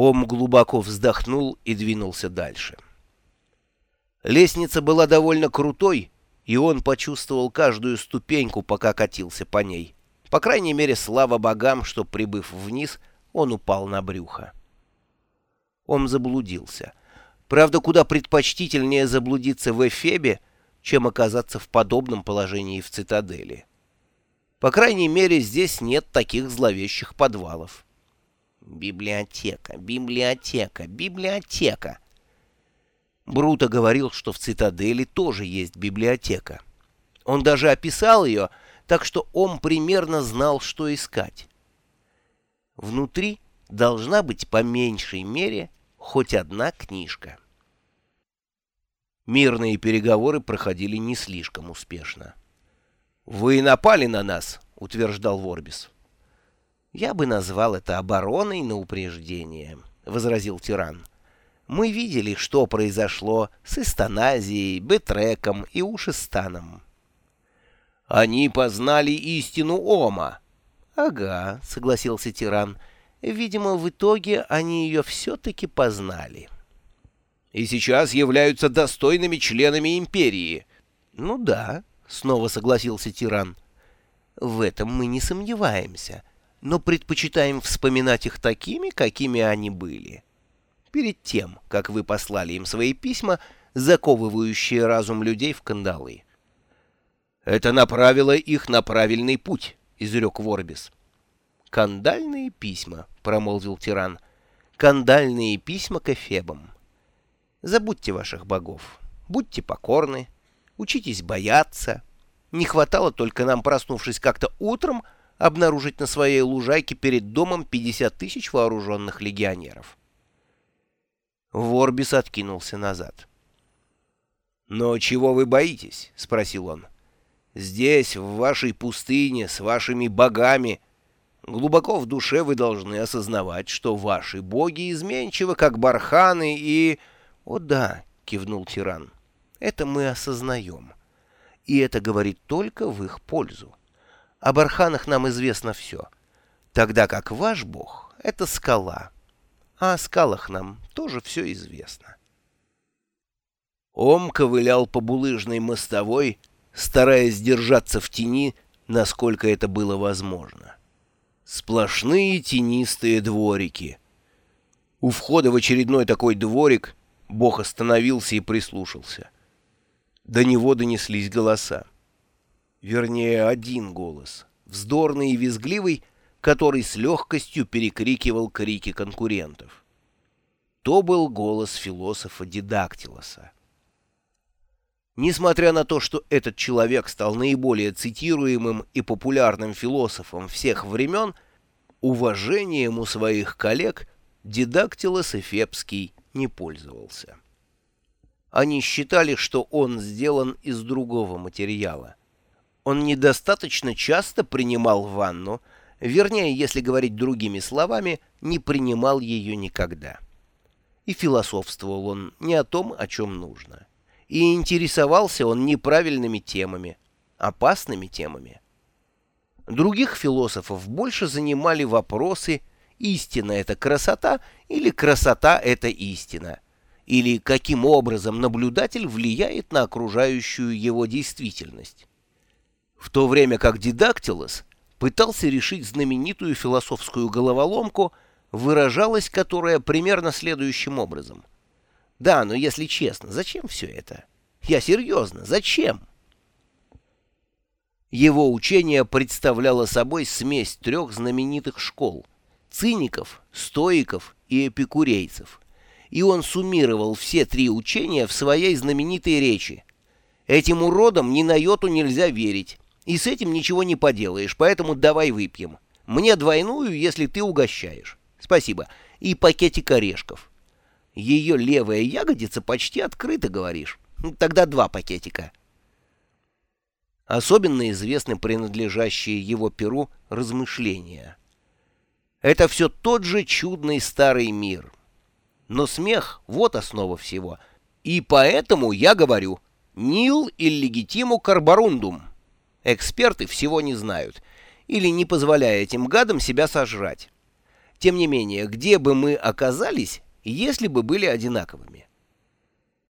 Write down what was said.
Ом глубоко вздохнул и двинулся дальше. Лестница была довольно крутой, и он почувствовал каждую ступеньку, пока катился по ней. По крайней мере, слава богам, что, прибыв вниз, он упал на брюхо. Он заблудился. Правда, куда предпочтительнее заблудиться в Эфебе, чем оказаться в подобном положении в цитадели. По крайней мере, здесь нет таких зловещих подвалов. Библиотека, библиотека, библиотека. Бруто говорил, что в цитадели тоже есть библиотека. Он даже описал ее, так что он примерно знал, что искать. Внутри должна быть по меньшей мере хоть одна книжка. Мирные переговоры проходили не слишком успешно. «Вы напали на нас», — утверждал Ворбис. «Я бы назвал это обороной на упреждение», — возразил тиран. «Мы видели, что произошло с Эстоназией, Бетреком и Ушистаном». «Они познали истину Ома». «Ага», — согласился тиран. «Видимо, в итоге они ее все-таки познали». «И сейчас являются достойными членами империи». «Ну да», — снова согласился тиран. «В этом мы не сомневаемся, но предпочитаем вспоминать их такими, какими они были. Перед тем, как вы послали им свои письма, заковывающие разум людей в кандалы». «Это направило их на правильный путь», — изрек Ворбис. «Кандальные письма», — промолвил тиран. «Кандальные письма к эфебам. Забудьте ваших богов, будьте покорны» учитесь бояться. Не хватало только нам, проснувшись как-то утром, обнаружить на своей лужайке перед домом 50 тысяч вооруженных легионеров. Ворбис откинулся назад. «Но чего вы боитесь?» — спросил он. «Здесь, в вашей пустыне, с вашими богами, глубоко в душе вы должны осознавать, что ваши боги изменчивы, как барханы, и...» «О да», — кивнул тиран, — это мы осознаем. И это говорит только в их пользу. Об арханах нам известно все. Тогда как ваш бог — это скала. А о скалах нам тоже все известно. Ом ковылял по булыжной мостовой, стараясь держаться в тени, насколько это было возможно. Сплошные тенистые дворики. У входа в очередной такой дворик бог остановился и прислушался — до него донеслись голоса. Вернее, один голос, вздорный и визгливый, который с легкостью перекрикивал крики конкурентов. То был голос философа Дидактилоса. Несмотря на то, что этот человек стал наиболее цитируемым и популярным философом всех времен, уважением у своих коллег Дидактилос Эфепский не пользовался. Они считали, что он сделан из другого материала. Он недостаточно часто принимал ванну, вернее, если говорить другими словами, не принимал ее никогда. И философствовал он не о том, о чем нужно. И интересовался он неправильными темами, опасными темами. Других философов больше занимали вопросы «истина — это красота» или «красота — это истина» или каким образом наблюдатель влияет на окружающую его действительность. В то время как Дидактилос пытался решить знаменитую философскую головоломку, выражалась которая примерно следующим образом. Да, но если честно, зачем все это? Я серьезно, зачем? Его учение представляло собой смесь трех знаменитых школ — циников, стоиков и эпикурейцев — и он суммировал все три учения в своей знаменитой речи. Этим уродам ни на йоту нельзя верить, и с этим ничего не поделаешь, поэтому давай выпьем. Мне двойную, если ты угощаешь. Спасибо. И пакетик орешков. Ее левая ягодица почти открыта, говоришь. Ну, тогда два пакетика. Особенно известны принадлежащие его перу размышления. Это все тот же чудный старый мир — но смех — вот основа всего. И поэтому я говорю «нил иллегитиму карборундум». Эксперты всего не знают или не позволяя этим гадам себя сожрать. Тем не менее, где бы мы оказались, если бы были одинаковыми?